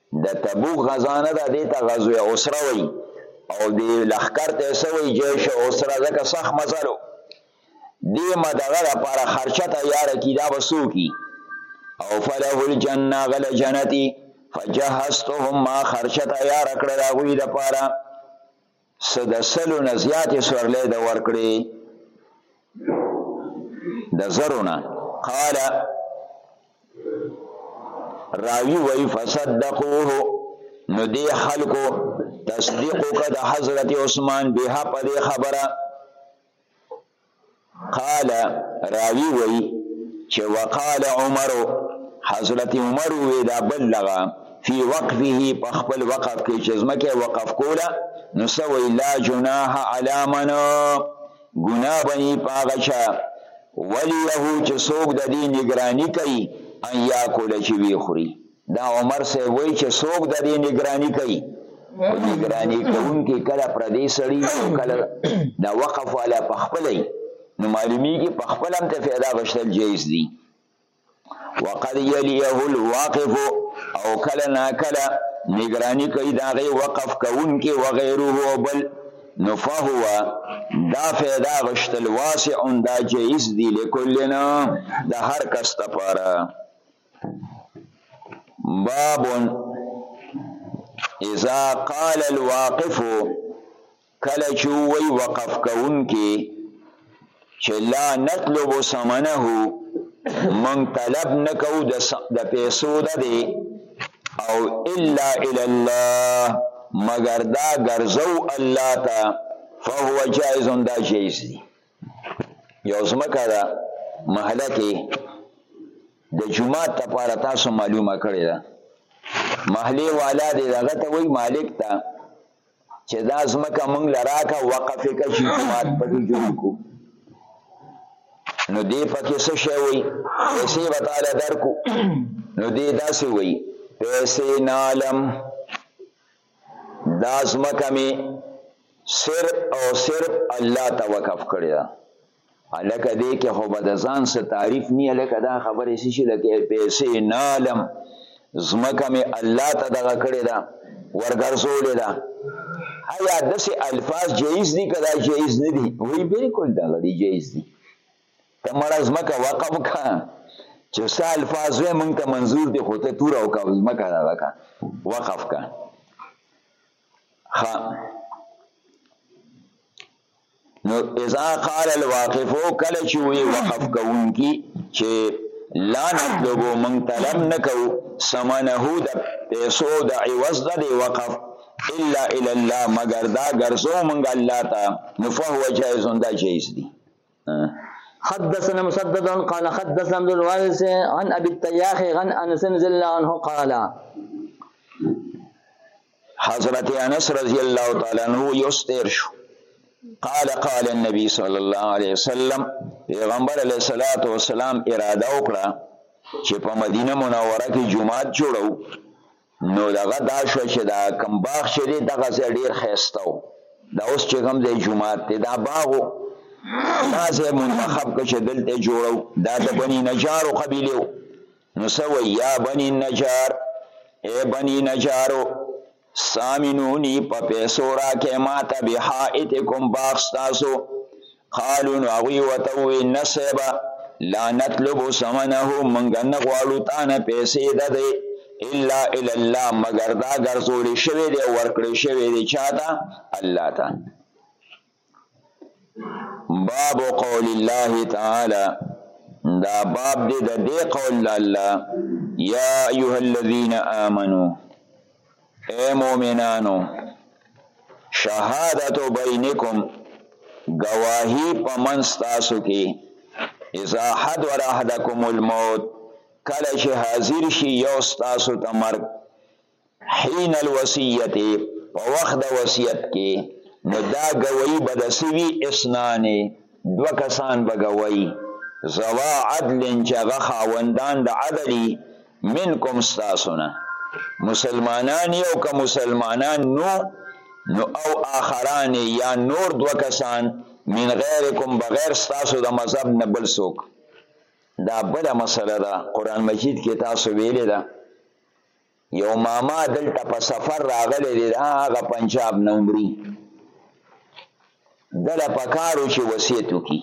د تبوک غزا نه ده، دې ته غزوه عسره وایي او دې لښکر ته یې څه وایي؟ جیش عسره، ځکه سخت مزل و. دې مه دغه لپاره خرچه تیاره کړي، دا به څوک وي؟ او فله الجنه، هغه له جنت فجهزتهم ما خرچه تیاره کړه د هغوی لپاره. څه د سلو نه زیاتې سورلۍ د ورکړې د زرو نه قال راوی وی فصدقوه نو دی خلکو تصدیق وکړه د حضرت عثمان به په دې خبره قال راوی وی چې وقال عمر حضرت عمر وی دا بلغ فی وقفه په خپل وقف کې چې زمکه وقف کوله نو سوی لا جناح علی من ګنا بنی پاغچا ولیه چې څوک د دې نگرانی کوي ان یاکل چې وی خوري دا عمر صاحب وایي چې څوک د دې نګراني کوي خو نګراني کوونکي کله پردی سړي کله د وقف والا په خپله وي نو معلومیږي په خپل هم ته فایده غشتل جایز دي وقد یلیه الواقف او کله نا کله نگرانی کوي دا غي وقف کون کې وغيره بل نو فهو دا فیدا غشتل واسع دا جائز دی لکلنا د هر کس لپاره باب اذا قال الواقف کله چې وی وقف کون کې چې لا نطلب سمنه من طلب نکو د پیسو د دی او الا الى الله مگر دا ګرځو الله ته فهو جائز دا جائز دی یو ځمکه ده محله کې د جمعات لپاره تاسو معلومه کړې ده محلې والا دې دغه ته وایي مالک ته چې دا ځمکه مونږ له راکه وقف که شي جمعات پکې جوړ کړو نو دې پکې څه شی وایي پیسې به تاله درکو نو دې داسې وایي پیسې نالم دا ځمکه مې صرف او صرف الله ته وقف کړی ده الکه دې کې خو به د ځان څه تعریف نی الکه دا خبرې څه شي لکه پیسې نه علم ځمکه مې الله ته دغه کړی ده ورګرځولې ده آیا داسې الفاظ جایز دي که دا جایز نه دي وایي بلکل دغه دي جایز دي ته مړه ځمکه وقف کا چې ستا الفاظ وې مونږ ته منظور دي خو ته تور او کا ځمکه دغه کا وقف کا خا نو اذا قال الواقف کله چې وی وقف کوونکی چې لا نطلبو من طلب نکو سمنه د پیسو د عوض د وقف الا الى الله مگر دا ګرځو مونږ الله ته نو فهو جائز دا جائز دي حدثنا مسدد قال حدثنا عبد الوارث عن ابي التياح عن انس رضي الله عنه قال حضرت انس رضی الله تعالی عنہ یو ستیر شو قال قال النبي صلی الله علیه وسلم پیغمبر علیه الصلاۃ والسلام اراده وکړه چې په مدینه منوره کې جمعات جوړو نو دغه دا شوه چې دا کوم باغ چې دی دغه ځای ډېر ښایسته و دا اوس چې کوم ځای جومات دی دا باغ و دا ځای منتخب کړ چې دلته یې جوړو دا د بني نجارو قبیلې و نو څه وایي یا بني نجار ای بني نجارو سامنونی په پیسو راکې ماته بحائتکم باغ ستاسو قالو نو هغوی ورته ووی نه صیبه لا نطلب ثمنه مونږ نه غواړو تا نه پیسې ده دی الا الی الله مګر دا ګرځولی شوی دی ورکړی شوی دی چا ته الله ته باب قول الله تعالی دا باب دی د دې قول الله یا ایها الذین آمنو اے مومنانو شهادت بینکم گواهی په منځ تاسو کې اذا حضر احدکم الموت کله چې حاضر شي یو تاسو ته مرګ حين الوصیت په وخت د وصیت کې نو دا گواہی به د سوي اسنان دو کسان به گواہی زوا عدل چې هغه خاوندان د عدلی منکم ستاسو نه مسلمانان یو که مسلمانان نو نو او آخران یا نور دو کسان من غیرکم بغیر ستاسو د مذهب نه بل څوک دا بل مسله ده قران مجید کې تاسو ویلې ده یو ماما دلته په سفر راغلی دی دا هغه پنجاب نه عمرې دله پکار و چې وصیت وکړي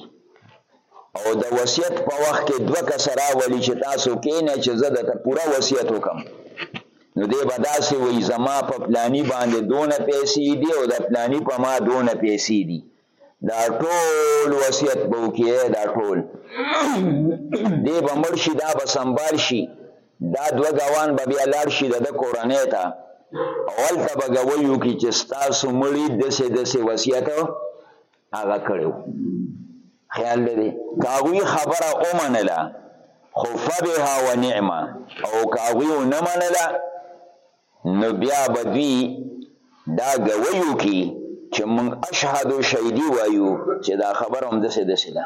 او د وصیت په وخت کې دوه کسه راولي چې تاسو کینئ چې زه درته پوره وصیت وکړم نو دی به داسې وایي زما په پلاني باندې دونه پیسې دي او د پلاني په ما دونه پیسې دي دا ټول وصیت به وکړي دا ټول دی به مړ شي دا به سنبال شي دا دوه ګاوان به بیا لاړ شي د ده کورنۍ ته او هلته به ګویو کړي چې ستاسو مړي داسې داسې وصیت هغه کړی و خیال دی که هغوی خبره ومنله خو فبها و نعمه او که هغوی ونه منله نو بیا به دوی دا ګویو کړي چې موږ اشهدو شهیدي وایو چې دا خبره همداسې داسې ده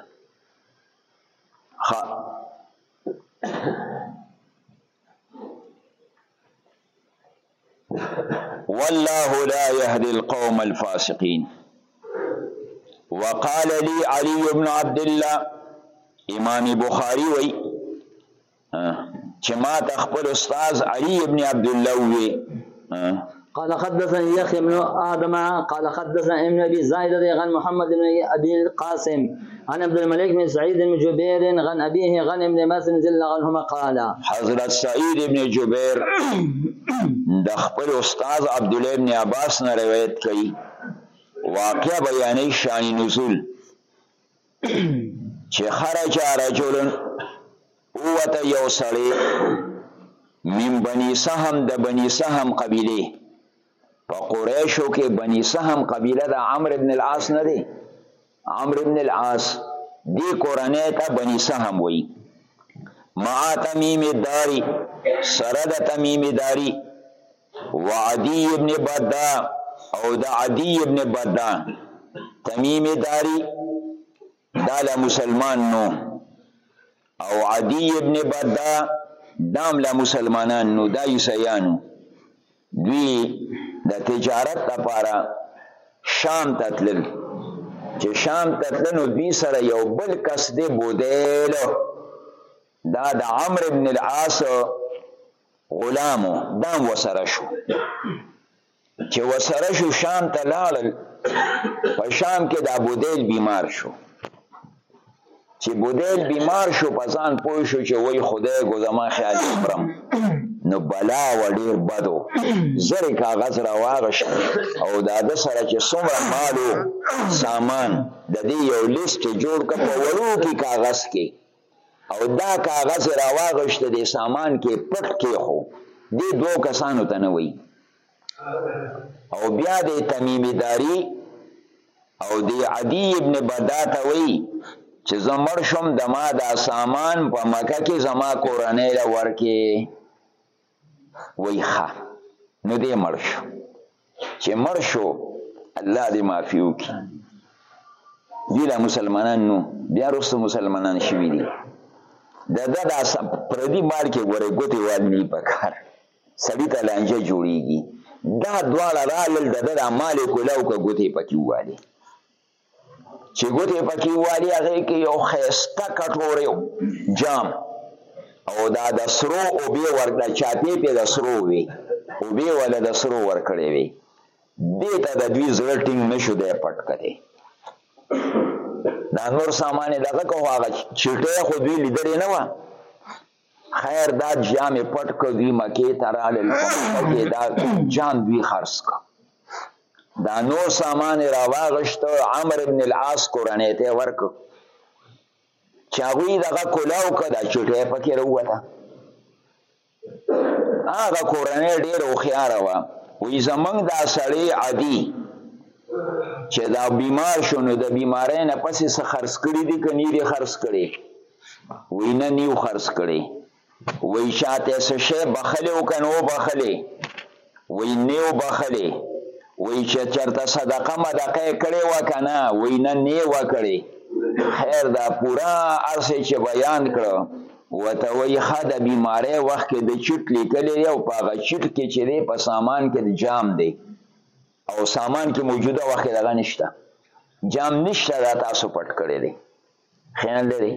والله لا يهدي القوم الفاسقين وقال لي علي ابن عبد الله امام بخاري وی چې ما ته خپل استاد علي ابن عبد الله وی قال حدثني يحيى بن آدم قال حدثنا ابن أبي زايدة عن محمد بن أبي القاسم عن عبد الملك بن سعيد بن جبير عن أبيه عن ابن مسعود رضي الله عنهما قال حضرت سعيد بن جبير د خپل استاد عبد الله بن عباس نه روایت کوي واقع بیانې شان نزول چې خرج رجل اوته یو سړی من بنی سهم د بنی سهم قبیله په قریشو کې بنی سهم قبیله د عمرو ابن العاص نه دی عمرو ابن العاص دی کورنۍ ته بنی سهم وای ما تمیم داری سره د تمیم داری وعدی ابن بدا او د عدی ابن بدا تمیم داری دا لا مسلمان نو او عدی ابن بدا دام لا مسلمانان نو دا عیسیانو دوی د تجارت لپاره شام ته تلل چې شام ته تلل نو دوی سره یو بل کس دی بودیل دا د عمرو بن العاص غلام دام وسره شو چې وسره شو شام ته لاړل په شام کې د بودیل بیمار شو چې بودیل بیمار شو په ځان پوه شو چې وای خدای کو زما خیال خبرم نو بلا و ډیر بدو زری کاغذ را واغش او دا د سره چې څومره مالو سامان د دې یو لیست جوړ کړ په ورو کې کاغذ کې او دا کاغذ یې راواغشت دې سامان کې پټ کېښو دې دوو کسانو ته نه وایي او بیا دې تمیمي داري او دې عدي ابن بدا ته وایي چې زه مړ شوم د ما دا سامان په مکه کې زما کورنۍ له ورکې وای ښه نو دی مړ شو چې مړ شو الله دې معافي وکړي دوی لا مسلمانان نو بیا وروسته مسلمانان شوي دي د ده دا پردي بار کې ګورې ګوتې والي په کار سړي ته لانجه جوړېږي دا دواړه رالل د ده دا مال یې کولاو که ګوتې پکې ووالي چې ګوتې پکې والی هغې کې یو ښایسته کټوری جام او دا د سرو اوبې ورکړه چاپې پې د سرو وي اوبې وله د سرو ورکړې وي دې ته د دوی زړه ټینګ نه شو دی پټ کړی دا نور سامان یې دغه کو هغه چټۍ خو دوی لیدلې نه وه خیر دا جام پټ کو دوی مکه ته رالل کې دا جام دوی خرڅ کو دا نو سامان را واغشت عمر ابن العاص قرانه ته ورک چاغوی دغه کولاو کده چټه پکې وروته هغه قرانه ډیر خوخيار و وی زمنګ دا سړی عادي چې دا بیمار شونه د بیمارۍ نه پسې څه خرڅ کړی دي کني دي خرڅ کړی وی نه نیو خرڅ کړی وی چاته څه شی بخلی او کنه وبخلی وی نیو بخلی وی چې چرته صدقه مدقه کړی وکنه وی نه نه وکړی خیر دا پورا ارسه چې بیان کړو وته وی خد بیماری وخت کې د چټ لیکلې او پاغه چټ کې چې دی په سامان کې د جام دی او سامان کې موجوده وخت دغه نشته جام نشته دا تاسو پټ کړی دی خیال لري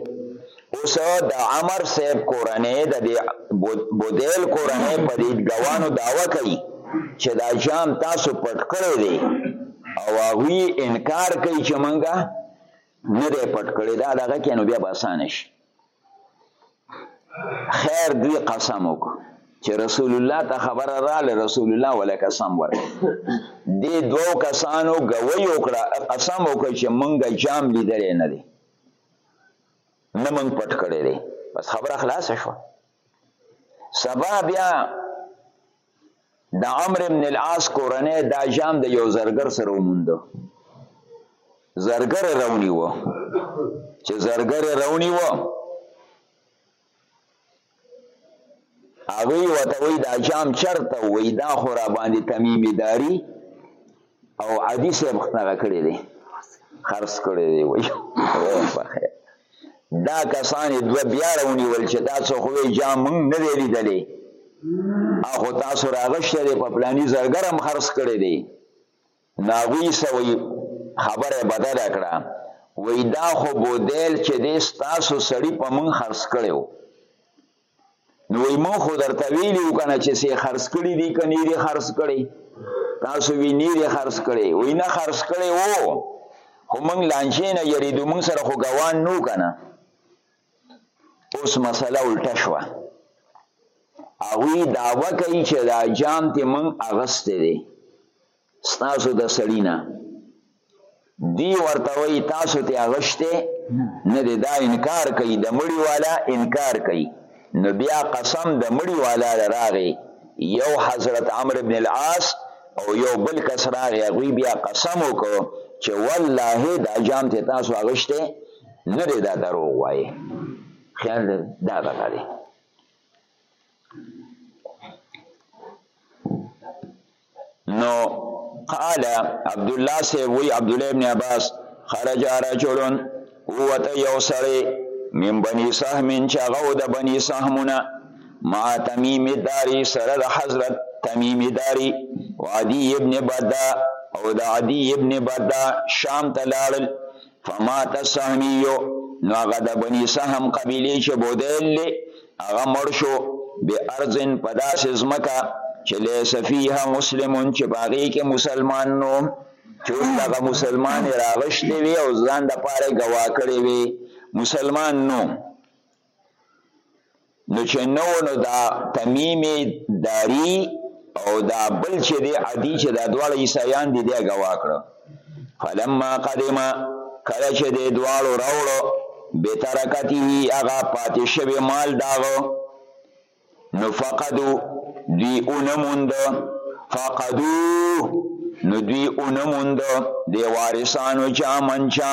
اوس د عمر صاحب کورنۍ د دې بودیل کورنۍ په دې ګوانو داوا کوي چې دا جام تاسو پټ کړی دی او هغوی انکار کوي چې مونږه نه دی پټ کړی دا دغه کې نو بیا به اسانه شي خیر دوی قسم وکړو چې رسول الله ته خبره رااله رسول الله ولا قسم ور دې دوو کسانو غوي وکړه قسم وکړ چې مونږه جام لیدل نه دي نه مونږ پټ کړی دی بس خبره خلاصه شوه سبا بیا د عمر ابن العاص کورنۍ دا جام د یو زرګر سره وموند زرګر راونی و چې زرګر راونی و هغه وته وی دا جام چرته وی دا خو را باندې تمیمی داری او عادی صاحب دغه کړی دی خرڅ کړی دی وای دا کسان دو بیا راونی ول چې دا څه خو جا مونږ نه دی لیدلې اخو تاسو راغشته دی په پلاني زرګر هم خرڅ کړی دی ناغوی سوی خبره بدل کړه وای دا خو بودیل چې دې تاسو سړی په مونږ خرڅ کړو نو وی مو خو درته ویلی وکنه چې سه خرڅ کړی دی کني دی خرڅ کړی تاسو وی نه دی خرڅ کړی وی نه خرڅ کړی وو خو موږ لانجې نه یریدو موږ سره خو ګوان نو کنه اوس مسله الټه شوه هغوی دعوه کوي چې دا جام ته موږ اغستې دی ستاسو د سړی نه دی ورته وی تاسو ته غشته نه دی دا انکار کوي د مړی والا انکار کوي نو بیا قسم د مړی والا راغی یو حضرت عمرو بن العاص او یو بل کس راغی غوی بیا قسم وکړو چې والله دا جام ته تاسو غشته نه دی دا دروغ وای خیال دا غته دی نو قال عبدالله صاحب وی عبدالله ابن عباس خرج رجل اوت یو سړی من بنی سهم چې هغه و د بنی سهمونه مع تمیم داری سره د حضرت تمیم داری و عدی ابن بدا او د عدی ابن بدا شام ته لاړل فمات السهمیو نو هغه د بنی سهم قبیلې چې بودیل دی هغه مړ شو بارض په داسې ځمکه چې لیس فیها مسلمون چې په هغې کې مسلمان نو چې اوس دغه مسلمان یې راغشتی وي او ځان دپاره یې ګواه کړی وي مسلمان نو نو چې نو نو دا تمیم داری او دا بل چې دی عدی چې دا دواړه عیسایان دي دی ګوا کړو فلما قدما کله چې دی دواړو راوړو بترکته هغه پاتې شوی مال داغو نو فقدو دوی اونموند فقدو نو دوی اونموند دی وارثانو چا من چا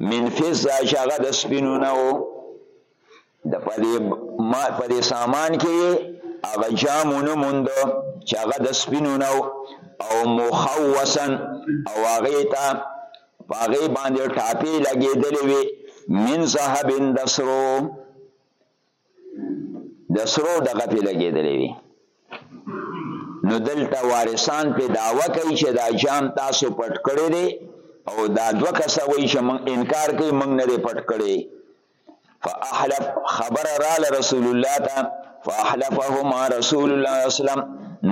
من فزا چاغه د سپینو نه و د پدې ما پدې سامان کې هغه جامونه موند چې هغه د سپینو نه او مخوسن او هغه ته هغه باندې ټاپې لګېدلې وي من ذهب د سرو د سرو دغه په لګېدلې وي نو دلته وارثان په داوا کوي چې دا جام تاسو پټ کړی دی او دا دوه کسه وایي چې موږ انکار کوي موږ نه دی پټ کړی فاحلف خبر را رسول الله ته فاحلفهما رسول الله صلی الله علیه وسلم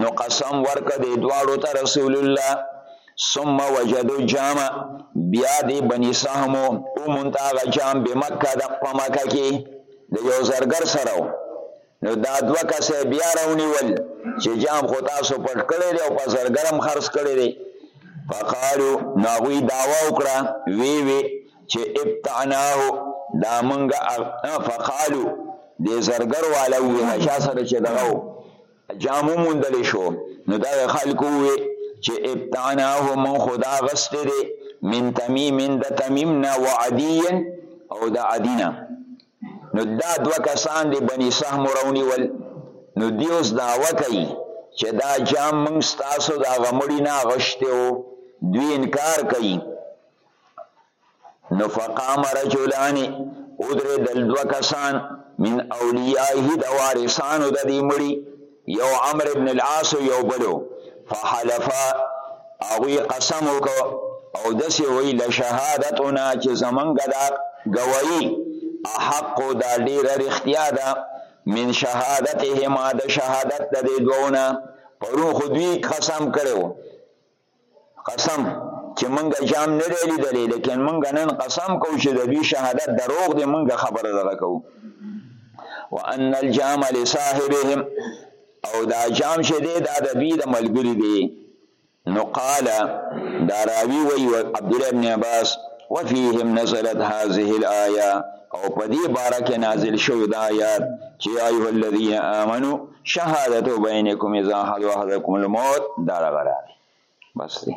نو قسم ورکړ دی دواړو ته رسول الله ثم وجدو جام بیا دی بنی سهمو او منتاغ جام بمکه د په مکه کې د یو زرګر سره و، نو دا دوه کسه یې بیا راونیول چې جام خو تاسو پټ کړی دی او په زرګر هم خرڅ کړی دی. فقالو نو هغوی دعوا وکړه ویې وې چې ابتعناه دا مونږ فقالو دې زرګر والا وویل چا سره چې دغه و جام وموندل شو نو دغه خلکو ووې چې ابتعناه من خدا غسته دی من تمیم د تمیم نه و عدی او د عدی نه نو دا دوه کسان دی بنی سهم راونی ول نو دی اوس دعوه کوي چې دا جام موږ ستاسو د غمړی نه غشته او دوی انکار کوي نو فقام رجلان ادرې دل دو کسان من اولیائه د وارثانو د دې مړي یو عمر ابن العاص یو بلو فحلفا هغوی قسم وکړو او دسې وی لشهادتنا چې زمونږ دا ګوایي احق دا ډیره رښتیا ده من شهادتهما د شهادت د دې دوونه پرون خو دوی قسم کړو قسم چې مونږ جام نه دی لیدلی لیکن مونږ نن قسم کوو چې د دوی شهادت دروغ دی مونږ خبره دغه کوو وان الجام لصاحبهم او دا جام چې دی دا د دوی د ملګري دی نو قال دا راوی وی عبد الله بن عباس وفيهم نزلت هذه الايه او په دې باره کې نازل شوی دا آیات چې ایه الذین آمنو شهادت بینکم اذا حضر احدکم الموت دا دغه راغی بس دی